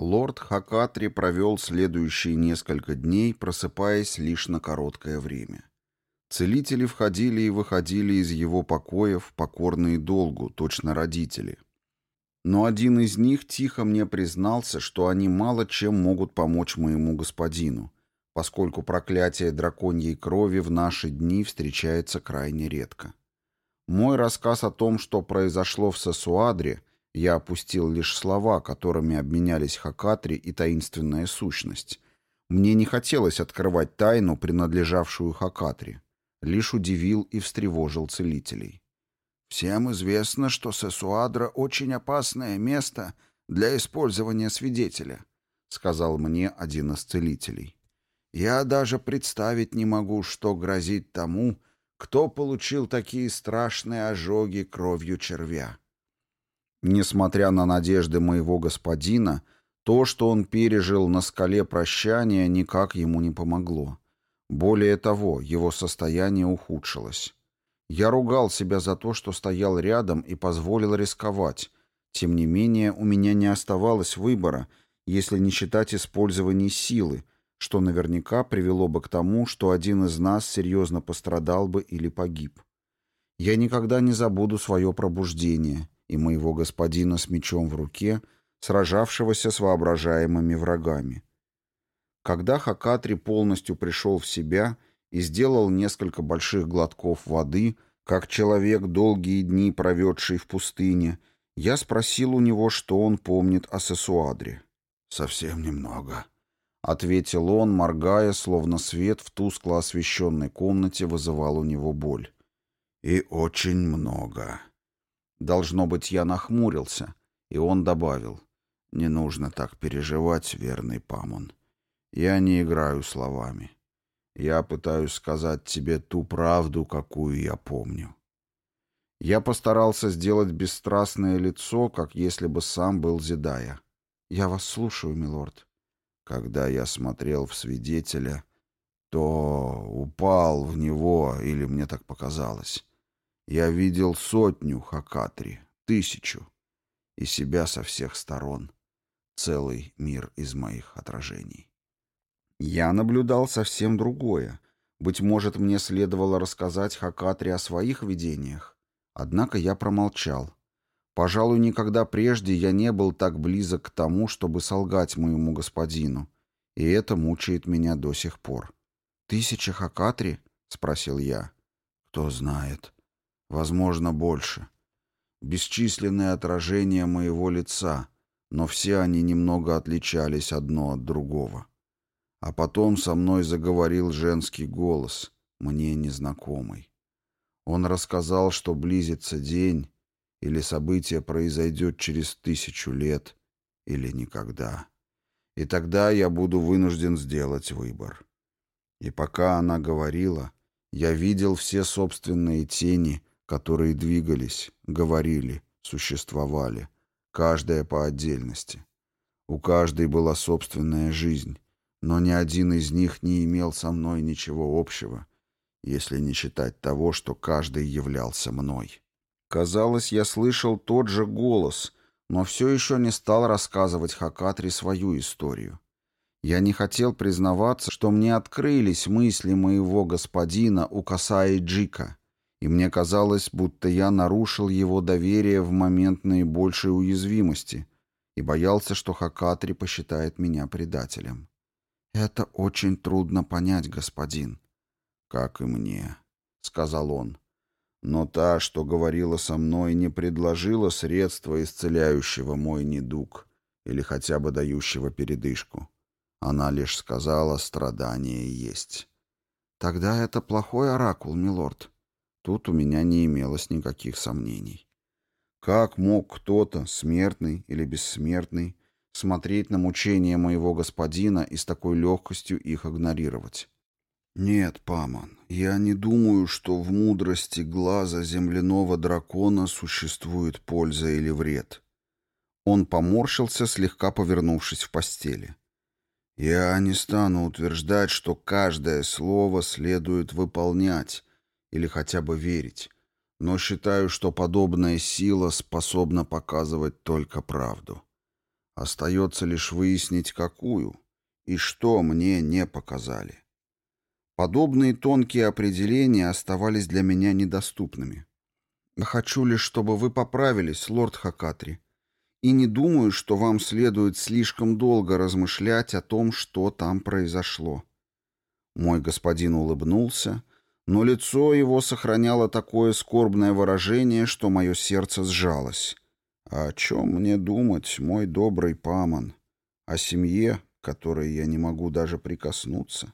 Лорд Хакатри провел следующие несколько дней, просыпаясь лишь на короткое время. Целители входили и выходили из его покоев, покорные долгу, точно родители. Но один из них тихо мне признался, что они мало чем могут помочь моему господину, поскольку проклятие драконьей крови в наши дни встречается крайне редко. Мой рассказ о том, что произошло в Сосуадре, я опустил лишь слова, которыми обменялись Хакатри и таинственная сущность. Мне не хотелось открывать тайну, принадлежавшую Хакатри. Лишь удивил и встревожил целителей. «Всем известно, что Сесуадра — очень опасное место для использования свидетеля», — сказал мне один из целителей. «Я даже представить не могу, что грозит тому, кто получил такие страшные ожоги кровью червя». Несмотря на надежды моего господина, то, что он пережил на скале прощания, никак ему не помогло. Более того, его состояние ухудшилось. Я ругал себя за то, что стоял рядом и позволил рисковать. Тем не менее, у меня не оставалось выбора, если не считать использования силы, что наверняка привело бы к тому, что один из нас серьезно пострадал бы или погиб. Я никогда не забуду свое пробуждение — и моего господина с мечом в руке, сражавшегося с воображаемыми врагами. Когда Хакатри полностью пришел в себя и сделал несколько больших глотков воды, как человек, долгие дни проведший в пустыне, я спросил у него, что он помнит о Сесуадре. «Совсем немного», — ответил он, моргая, словно свет в тускло освещенной комнате вызывал у него боль. «И очень много». Должно быть, я нахмурился, и он добавил. «Не нужно так переживать, верный Памон. Я не играю словами. Я пытаюсь сказать тебе ту правду, какую я помню». Я постарался сделать бесстрастное лицо, как если бы сам был Зидая. «Я вас слушаю, милорд». Когда я смотрел в свидетеля, то упал в него, или мне так показалось. Я видел сотню Хакатри, тысячу, и себя со всех сторон. Целый мир из моих отражений. Я наблюдал совсем другое. Быть может, мне следовало рассказать Хакатри о своих видениях. Однако я промолчал. Пожалуй, никогда прежде я не был так близок к тому, чтобы солгать моему господину. И это мучает меня до сих пор. «Тысяча Хакатри?» — спросил я. «Кто знает», Возможно, больше. Бесчисленные отражения моего лица, но все они немного отличались одно от другого. А потом со мной заговорил женский голос, мне незнакомый. Он рассказал, что близится день, или событие произойдет через тысячу лет, или никогда. И тогда я буду вынужден сделать выбор. И пока она говорила, я видел все собственные тени, которые двигались, говорили, существовали, каждая по отдельности. У каждой была собственная жизнь, но ни один из них не имел со мной ничего общего, если не считать того, что каждый являлся мной. Казалось, я слышал тот же голос, но все еще не стал рассказывать Хакатри свою историю. Я не хотел признаваться, что мне открылись мысли моего господина Укасаи Джика, и мне казалось, будто я нарушил его доверие в момент наибольшей уязвимости и боялся, что Хакатри посчитает меня предателем. «Это очень трудно понять, господин». «Как и мне», — сказал он. «Но та, что говорила со мной, не предложила средства, исцеляющего мой недуг или хотя бы дающего передышку. Она лишь сказала, страдание есть». «Тогда это плохой оракул, милорд», Тут у меня не имелось никаких сомнений. Как мог кто-то, смертный или бессмертный, смотреть на мучения моего господина и с такой легкостью их игнорировать? Нет, Паман, я не думаю, что в мудрости глаза земляного дракона существует польза или вред. Он поморщился, слегка повернувшись в постели. Я не стану утверждать, что каждое слово следует выполнять, или хотя бы верить, но считаю, что подобная сила способна показывать только правду. Остается лишь выяснить, какую и что мне не показали. Подобные тонкие определения оставались для меня недоступными. Хочу лишь, чтобы вы поправились, лорд Хакатри, и не думаю, что вам следует слишком долго размышлять о том, что там произошло. Мой господин улыбнулся, но лицо его сохраняло такое скорбное выражение, что мое сердце сжалось. А о чем мне думать, мой добрый Паман? О семье, которой я не могу даже прикоснуться?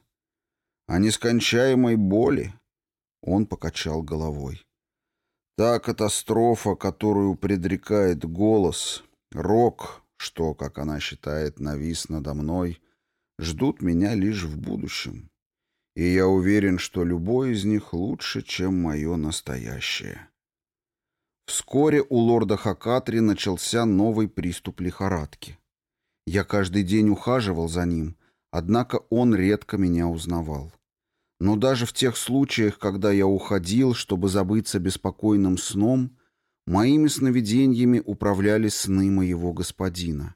О нескончаемой боли? Он покачал головой. Та катастрофа, которую предрекает голос, рок, что, как она считает, навис надо мной, ждут меня лишь в будущем. И я уверен, что любой из них лучше, чем мое настоящее. Вскоре у лорда Хакатри начался новый приступ лихорадки. Я каждый день ухаживал за ним, однако он редко меня узнавал. Но даже в тех случаях, когда я уходил, чтобы забыться беспокойным сном, моими сновидениями управляли сны моего господина.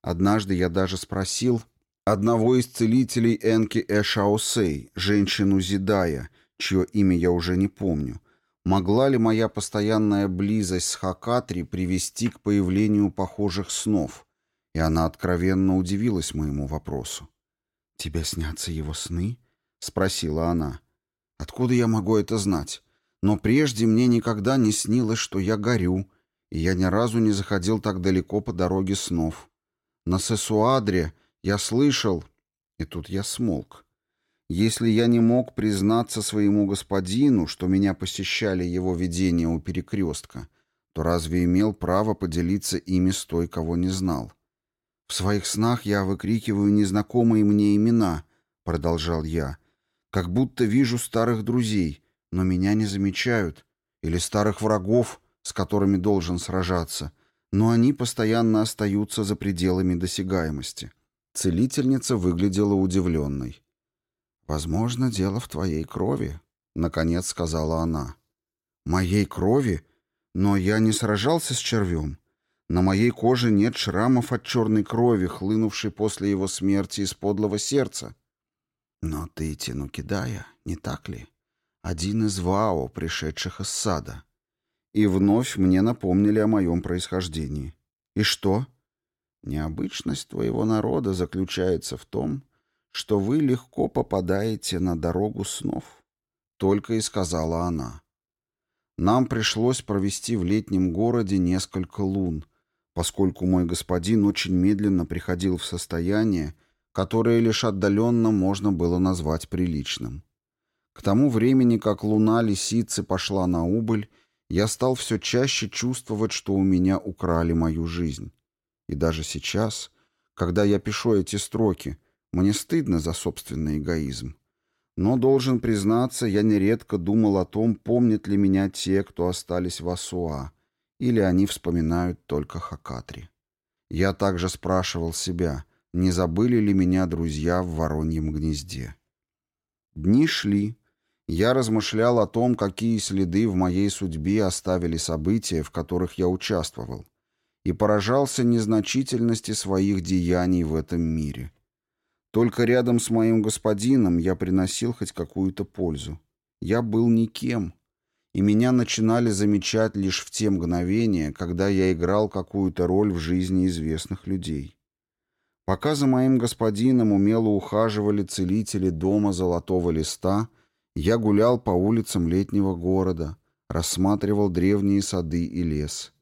Однажды я даже спросил одного из целителей Энки Эшаосей, женщину Зидая, чье имя я уже не помню, могла ли моя постоянная близость с Хакатри привести к появлению похожих снов, и она откровенно удивилась моему вопросу. «Тебе снятся его сны?» — спросила она. «Откуда я могу это знать? Но прежде мне никогда не снилось, что я горю, и я ни разу не заходил так далеко по дороге снов. На Сесуадре я слышал...» И тут я смолк. Если я не мог признаться своему господину, что меня посещали его видения у перекрестка, то разве имел право поделиться ими с той, кого не знал? В своих снах я выкрикиваю незнакомые мне имена, продолжал я, как будто вижу старых друзей, но меня не замечают, или старых врагов, с которыми должен сражаться, но они постоянно остаются за пределами досягаемости. Целительница выглядела удивленной. «Возможно, дело в твоей крови», — наконец сказала она. «Моей крови? Но я не сражался с червем. На моей коже нет шрамов от черной крови, хлынувшей после его смерти из подлого сердца. Но ты Тинукидая, не так ли? Один из Вао, пришедших из сада. И вновь мне напомнили о моем происхождении. И что? Необычность твоего народа заключается в том, что вы легко попадаете на дорогу снов. Только и сказала она. Нам пришлось провести в летнем городе несколько лун, поскольку мой господин очень медленно приходил в состояние, которое лишь отдаленно можно было назвать приличным. К тому времени, как луна лисицы пошла на убыль, я стал все чаще чувствовать, что у меня украли мою жизнь. И даже сейчас, когда я пишу эти строки, мне стыдно за собственный эгоизм. Но, должен признаться, я нередко думал о том, помнят ли меня те, кто остались в Асуа, или они вспоминают только Хакатри. Я также спрашивал себя, не забыли ли меня друзья в Вороньем гнезде. Дни шли. Я размышлял о том, какие следы в моей судьбе оставили события, в которых я участвовал, и поражался незначительности своих деяний в этом мире. Только рядом с моим господином я приносил хоть какую-то пользу. Я был никем, и меня начинали замечать лишь в те мгновения, когда я играл какую-то роль в жизни известных людей. Пока за моим господином умело ухаживали целители дома Золотого Листа, я гулял по улицам летнего города, рассматривал древние сады и лес.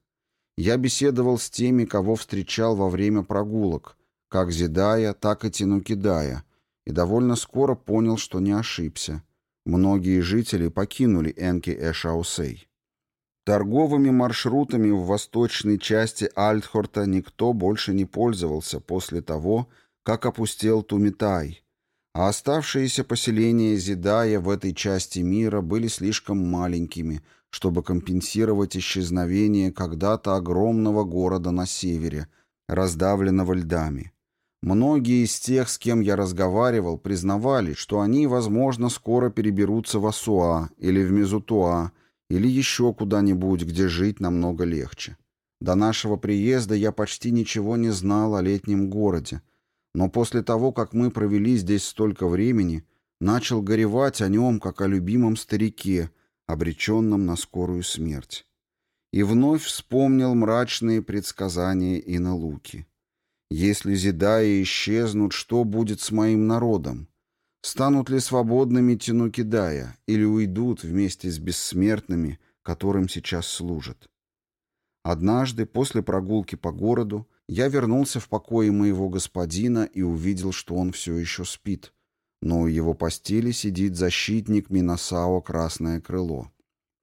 Я беседовал с теми, кого встречал во время прогулок, как Зидая, так и Тинукидая, и довольно скоро понял, что не ошибся. Многие жители покинули Энки-Эшаусей. Торговыми маршрутами в восточной части Альтхорта никто больше не пользовался после того, как опустел Тумитай, а оставшиеся поселения Зидая в этой части мира были слишком маленькими, чтобы компенсировать исчезновение когда-то огромного города на севере, раздавленного льдами. Многие из тех, с кем я разговаривал, признавали, что они, возможно, скоро переберутся в Асуа или в Мезутуа, или еще куда-нибудь, где жить намного легче. До нашего приезда я почти ничего не знал о летнем городе, но после того, как мы провели здесь столько времени, начал горевать о нем, как о любимом старике, обреченном на скорую смерть. И вновь вспомнил мрачные предсказания Иналуки. Если Зидаи исчезнут, что будет с моим народом? Станут ли свободными Тинукидая или уйдут вместе с бессмертными, которым сейчас служат? Однажды, после прогулки по городу, я вернулся в покое моего господина и увидел, что он все еще спит, но у его постели сидит защитник Минасао Красное Крыло.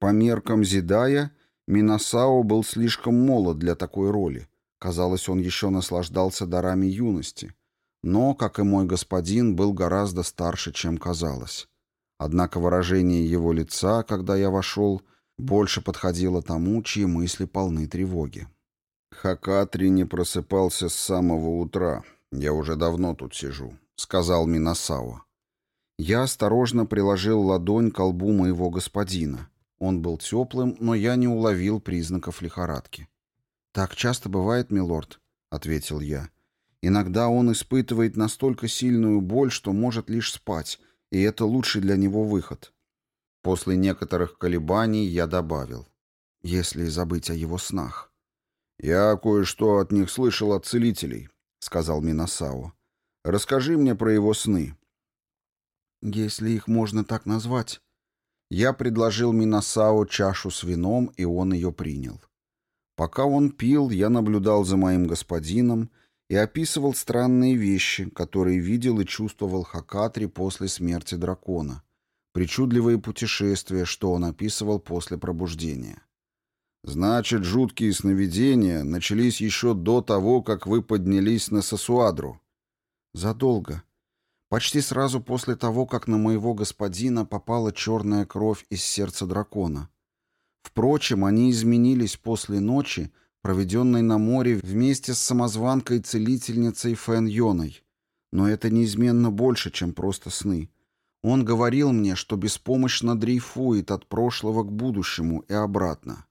По меркам Зидая, Минасао был слишком молод для такой роли. Казалось, он еще наслаждался дарами юности. Но, как и мой господин, был гораздо старше, чем казалось. Однако выражение его лица, когда я вошел, больше подходило тому, чьи мысли полны тревоги. «Хакатри не просыпался с самого утра. Я уже давно тут сижу», — сказал Минасао. Я осторожно приложил ладонь к колбу моего господина. Он был теплым, но я не уловил признаков лихорадки. «Так часто бывает, милорд», — ответил я. «Иногда он испытывает настолько сильную боль, что может лишь спать, и это лучший для него выход». После некоторых колебаний я добавил, если забыть о его снах. «Я кое-что от них слышал от целителей», — сказал Минасао. «Расскажи мне про его сны». «Если их можно так назвать». Я предложил Минасао чашу с вином, и он ее принял. Пока он пил, я наблюдал за моим господином и описывал странные вещи, которые видел и чувствовал Хакатри после смерти дракона, причудливые путешествия, что он описывал после пробуждения. Значит, жуткие сновидения начались еще до того, как вы поднялись на Сосуадру. Задолго. Почти сразу после того, как на моего господина попала черная кровь из сердца дракона. Впрочем, они изменились после ночи, проведенной на море вместе с самозванкой-целительницей Фэн Йоной. Но это неизменно больше, чем просто сны. Он говорил мне, что беспомощно дрейфует от прошлого к будущему и обратно.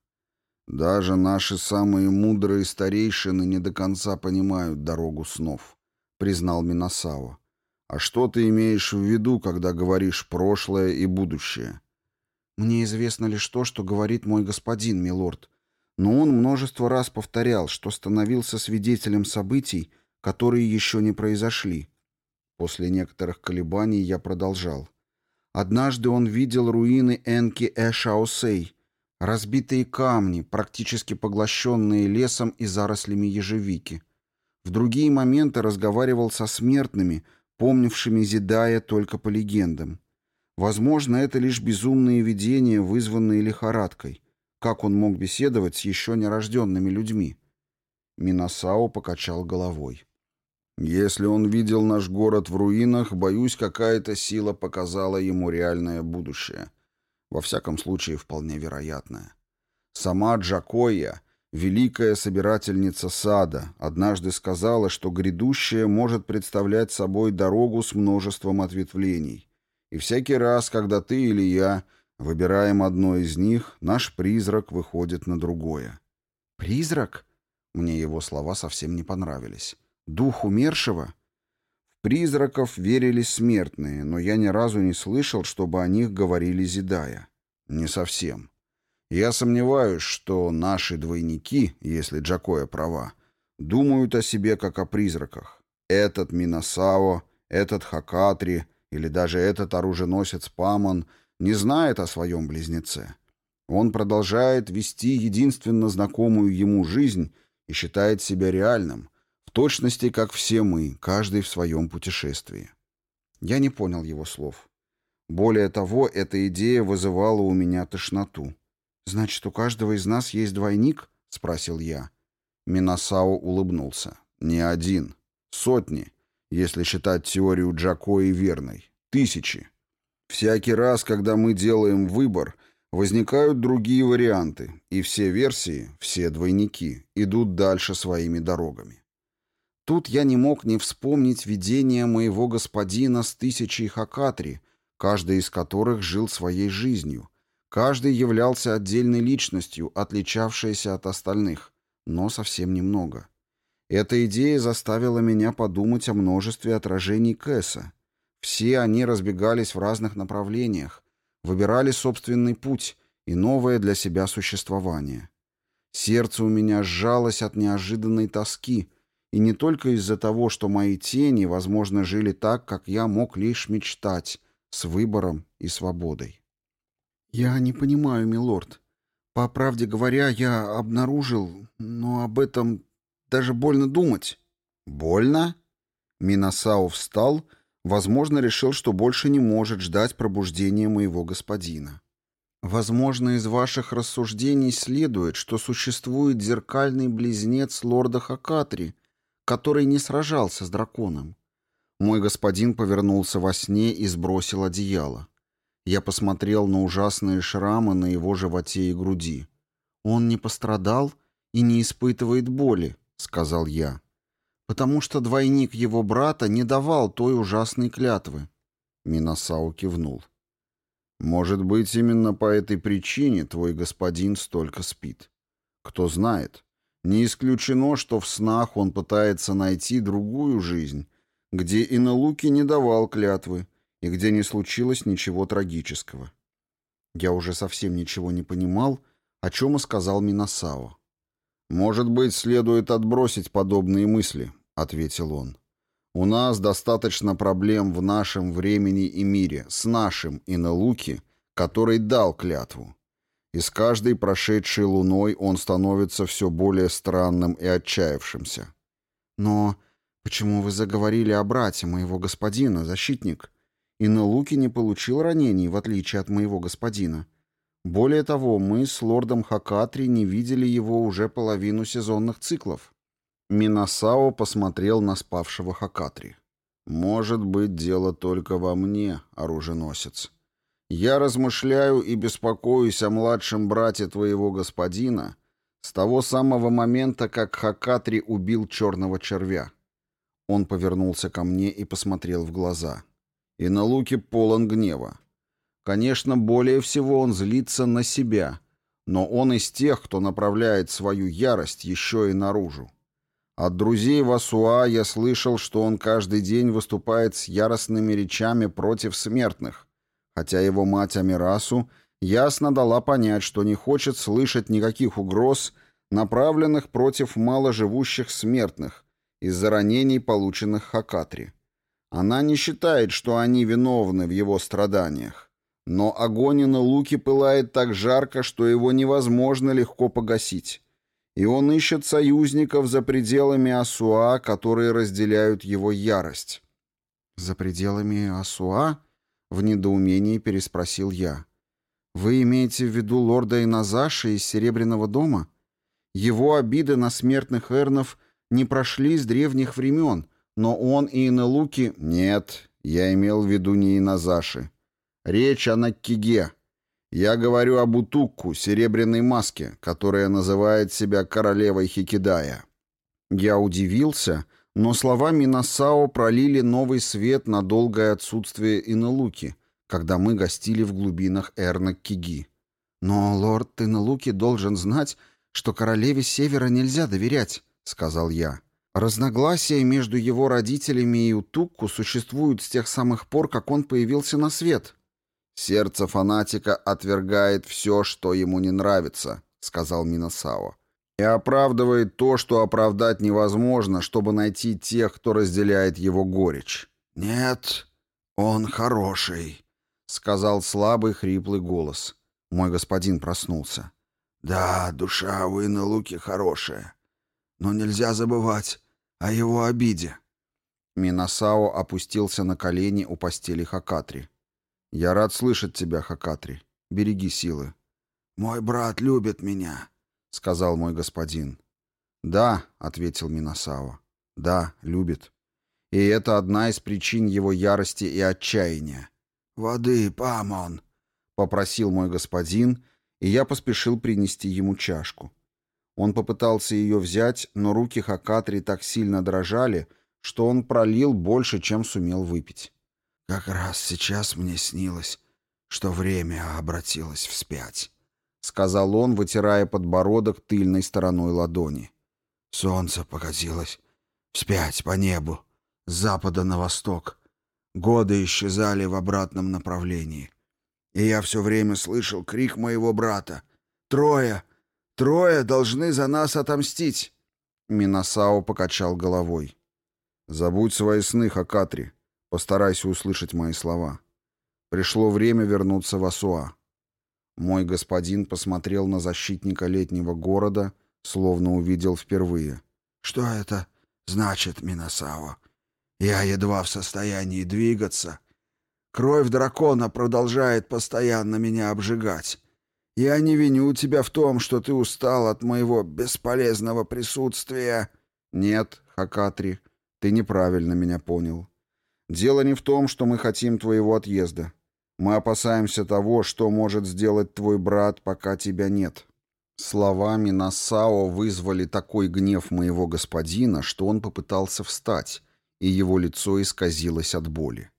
Даже наши самые мудрые старейшины не до конца понимают дорогу снов, признал Минасаwa. А что ты имеешь в виду, когда говоришь прошлое и будущее? Мне известно лишь то, что говорит мой господин, милорд. Но он множество раз повторял, что становился свидетелем событий, которые еще не произошли. После некоторых колебаний я продолжал. Однажды он видел руины Энки Эшаосей, Разбитые камни, практически поглощенные лесом и зарослями ежевики. В другие моменты разговаривал со смертными, помнившими Зидая только по легендам. Возможно, это лишь безумные видения, вызванные лихорадкой. Как он мог беседовать с еще нерожденными людьми? Минасао покачал головой. «Если он видел наш город в руинах, боюсь, какая-то сила показала ему реальное будущее. Во всяком случае, вполне вероятное. Сама Джакоя, великая собирательница сада, однажды сказала, что грядущее может представлять собой дорогу с множеством ответвлений. И всякий раз, когда ты или я выбираем одно из них, наш призрак выходит на другое. «Призрак?» Мне его слова совсем не понравились. «Дух умершего?» Призраков верили смертные, но я ни разу не слышал, чтобы о них говорили Зидая. Не совсем. Я сомневаюсь, что наши двойники, если Джакоя права, думают о себе как о призраках. Этот Минасао, этот Хакатри или даже этот оруженосец Памон не знает о своем близнеце. Он продолжает вести единственно знакомую ему жизнь и считает себя реальным — точности, как все мы, каждый в своем путешествии. Я не понял его слов. Более того, эта идея вызывала у меня тошноту. «Значит, у каждого из нас есть двойник?» — спросил я. Минасао улыбнулся. «Не один. Сотни, если считать теорию Джакои верной. Тысячи. Всякий раз, когда мы делаем выбор, возникают другие варианты, и все версии, все двойники, идут дальше своими дорогами. Тут я не мог не вспомнить видение моего господина с тысячей хакатри, каждый из которых жил своей жизнью. Каждый являлся отдельной личностью, отличавшейся от остальных. но совсем немного. Эта идея заставила меня подумать о множестве отражений Кэса. Все они разбегались в разных направлениях, выбирали собственный путь и новое для себя существование. Сердце у меня сжалось от неожиданной тоски, и не только из-за того, что мои тени, возможно, жили так, как я мог лишь мечтать, с выбором и свободой. «Я не понимаю, милорд. По правде говоря, я обнаружил, но об этом даже больно думать». «Больно?» Минасау встал, возможно, решил, что больше не может ждать пробуждения моего господина. «Возможно, из ваших рассуждений следует, что существует зеркальный близнец лорда Хакатри, который не сражался с драконом. Мой господин повернулся во сне и сбросил одеяло. Я посмотрел на ужасные шрамы на его животе и груди. Он не пострадал и не испытывает боли, — сказал я. «Потому что двойник его брата не давал той ужасной клятвы». Минасау кивнул. «Может быть, именно по этой причине твой господин столько спит. Кто знает, не исключено, что в снах он пытается найти другую жизнь, где Иналуки не давал клятвы и где не случилось ничего трагического». Я уже совсем ничего не понимал, о чем и сказал Минасао. «Может быть, следует отбросить подобные мысли», — ответил он. «У нас достаточно проблем в нашем времени и мире с нашим Иналуки, который дал клятву. И с каждой прошедшей луной он становится все более странным и отчаявшимся». «Но почему вы заговорили о брате моего господина, защитник? Иналуки не получил ранений, в отличие от моего господина». Более того, мы с лордом Хакатри не видели его уже половину сезонных циклов. Минасао посмотрел на спавшего Хакатри. «Может быть, дело только во мне, оруженосец. Я размышляю и беспокоюсь о младшем брате твоего господина с того самого момента, как Хакатри убил черного червя». Он повернулся ко мне и посмотрел в глаза. И на луке полон гнева. Конечно, более всего он злится на себя, но он из тех, кто направляет свою ярость еще и наружу. От друзей Васуа я слышал, что он каждый день выступает с яростными речами против смертных, хотя его мать Амирасу ясно дала понять, что не хочет слышать никаких угроз, направленных против маложивущих смертных из-за ранений, полученных Хакатри. Она не считает, что они виновны в его страданиях. Но огонь на луке пылает так жарко, что его невозможно легко погасить. И он ищет союзников за пределами Асуа, которые разделяют его ярость. «За пределами Асуа?» — в недоумении переспросил я. «Вы имеете в виду лорда Иназаши из Серебряного дома? Его обиды на смертных эрнов не прошли с древних времен, но он и Инелуки...» «Нет, я имел в виду не Иназаши», Речь о Наккиге. Я говорю об Утукку, серебряной маске, которая называет себя королевой Хикидая. Я удивился, но слова Минасао пролили новый свет на долгое отсутствие Инелуки, когда мы гостили в глубинах Эрнаккиги. «Но лорд Инелуки должен знать, что королеве Севера нельзя доверять», — сказал я. «Разногласия между его родителями и Утукку существуют с тех самых пор, как он появился на свет». «Сердце фанатика отвергает все, что ему не нравится», — сказал Минасао. «И оправдывает то, что оправдать невозможно, чтобы найти тех, кто разделяет его горечь». «Нет, он хороший», — сказал слабый хриплый голос. Мой господин проснулся. «Да, душа у Иналуки хорошая, но нельзя забывать о его обиде». Минасао опустился на колени у постели Хакатри. «Я рад слышать тебя, Хакатри. Береги силы». «Мой брат любит меня», — сказал мой господин. «Да», — ответил Минасаwa. «Да, любит. И это одна из причин его ярости и отчаяния». «Воды, Памон», — попросил мой господин, и я поспешил принести ему чашку. Он попытался ее взять, но руки Хакатри так сильно дрожали, что он пролил больше, чем сумел выпить. Как раз сейчас мне снилось, что время обратилось вспять, — сказал он, вытирая подбородок тыльной стороной ладони. Солнце покатилось вспять по небу, с запада на восток. Годы исчезали в обратном направлении. И я все время слышал крик моего брата. «Трое! Трое должны за нас отомстить!» Минасао покачал головой. «Забудь свои сны, Хакатри. Постарайся услышать мои слова. Пришло время вернуться в Асуа. Мой господин посмотрел на защитника летнего города, словно увидел впервые. «Что это значит, Минасао? Я едва в состоянии двигаться. Кровь дракона продолжает постоянно меня обжигать. Я не виню тебя в том, что ты устал от моего бесполезного присутствия». «Нет, Хакатри, ты неправильно меня понял. Дело не в том, что мы хотим твоего отъезда. Мы опасаемся того, что может сделать твой брат, пока тебя нет». Словами Насао вызвали такой гнев моего господина, что он попытался встать, и его лицо исказилось от боли.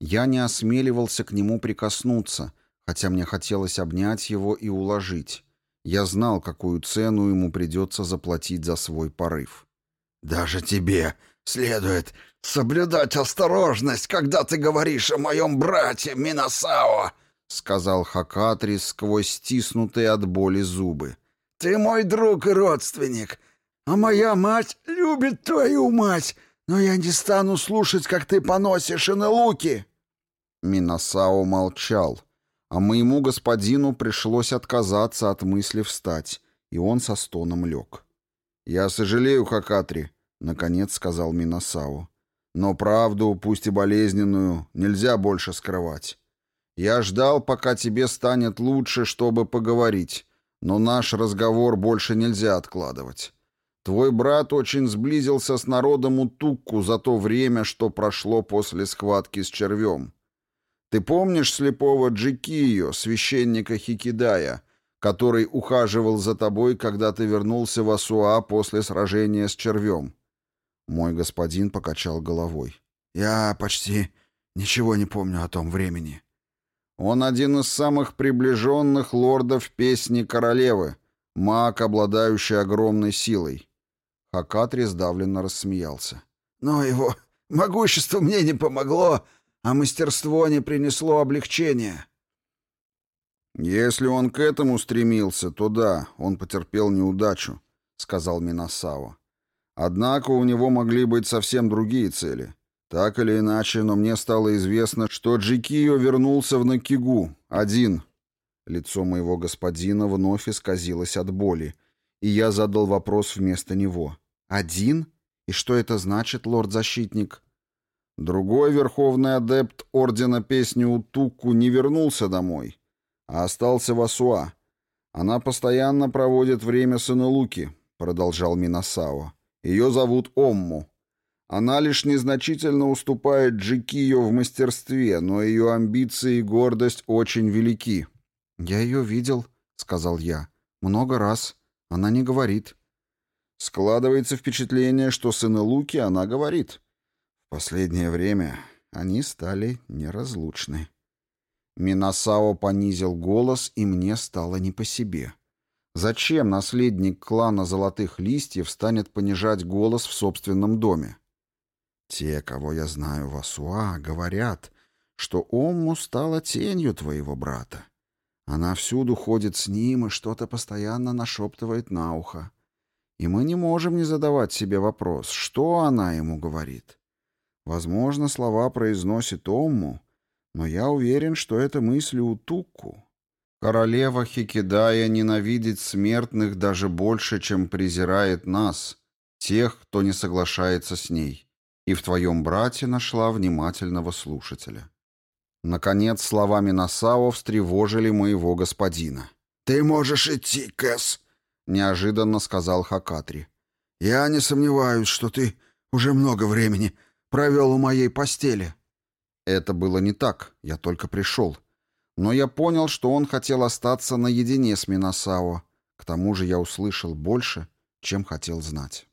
Я не осмеливался к нему прикоснуться, хотя мне хотелось обнять его и уложить. Я знал, какую цену ему придется заплатить за свой порыв. «Даже тебе следует соблюдать осторожность, когда ты говоришь о моем брате Минасао», — сказал Хакатри сквозь стиснутые от боли зубы. «Ты мой друг и родственник, а моя мать любит твою мать, но я не стану слушать, как ты поносишь и на луки». Минасао молчал, а моему господину пришлось отказаться от мысли встать, и он со стоном лег. «Я сожалею, Хакатри», — наконец сказал Минасао. «Но правду, пусть и болезненную, нельзя больше скрывать. Я ждал, пока тебе станет лучше, чтобы поговорить, но наш разговор больше нельзя откладывать. Твой брат очень сблизился с народом Утукку за то время, что прошло после схватки с червем. Ты помнишь слепого Джикио, священника Хикидая, который ухаживал за тобой, когда ты вернулся в Асуа после сражения с червем?» Мой господин покачал головой. «Я почти ничего не помню о том времени». «Он один из самых приближенных лордов песни королевы, маг, обладающий огромной силой». Хакатри сдавленно рассмеялся. «Но его могущество мне не помогло, а мастерство не принесло облегчения». «Если он к этому стремился, то да, он потерпел неудачу», — сказал Минасаwa. Однако у него могли быть совсем другие цели. Так или иначе, но мне стало известно, что Джикио вернулся в Накигу, один. Лицо моего господина вновь исказилось от боли, и я задал вопрос вместо него. «Один? И что это значит, лорд-защитник?» Другой верховный адепт Ордена Песни Утуку не вернулся домой, а остался в Асуа. Она постоянно проводит время с Инелуки, продолжал Минасао. Ее зовут Омму. Она лишь незначительно уступает Джикио в мастерстве, но ее амбиции и гордость очень велики. «Я ее видел», — сказал я. «Много раз. Она не говорит». Складывается впечатление, что с Инелуки она говорит. Последнее время они стали неразлучны. Минасао понизил голос, и мне стало не по себе. Зачем наследник клана Золотых Листьев станет понижать голос в собственном доме? Те, кого я знаю в Асуа, говорят, что Омму стала тенью твоего брата. Она всюду ходит с ним и что-то постоянно нашептывает на ухо. И мы не можем не задавать себе вопрос, что она ему говорит. Возможно, слова произносит Омму, но я уверен, что это мысли Утукку. Королева Хикидая ненавидит смертных даже больше, чем презирает нас, тех, кто не соглашается с ней, и в твоем брате нашла внимательного слушателя. Наконец, словами Насао встревожили моего господина. «Ты можешь идти, Кэс», — неожиданно сказал Хакатри. «Я не сомневаюсь, что ты уже много времени провел у моей постели». Это было не так, я только пришел но я понял, что он хотел остаться наедине с Минасао. К тому же я услышал больше, чем хотел знать.